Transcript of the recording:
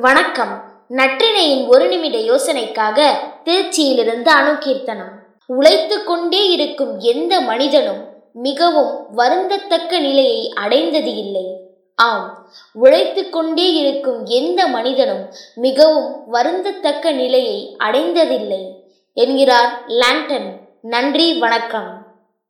வணக்கம். நற்றினையின் ஒரு நிமிட யோசனைக்காக திருச்சியிலிருந்து அணுகீர்த்தனம். உழைத்து கொண்டே இருக்கும் எந்த மனிதனும் மிகவும் வருந்தத்தக்க நிலையை அடைந்தது இல்லை. ஆம் உழைத்து கொண்டே இருக்கும் எந்த மனிதனும் மிகவும் வருந்தத்தக்க நிலையை அடைந்ததில்லை என்கிறார் லாண்டன். நன்றி வணக்கம்.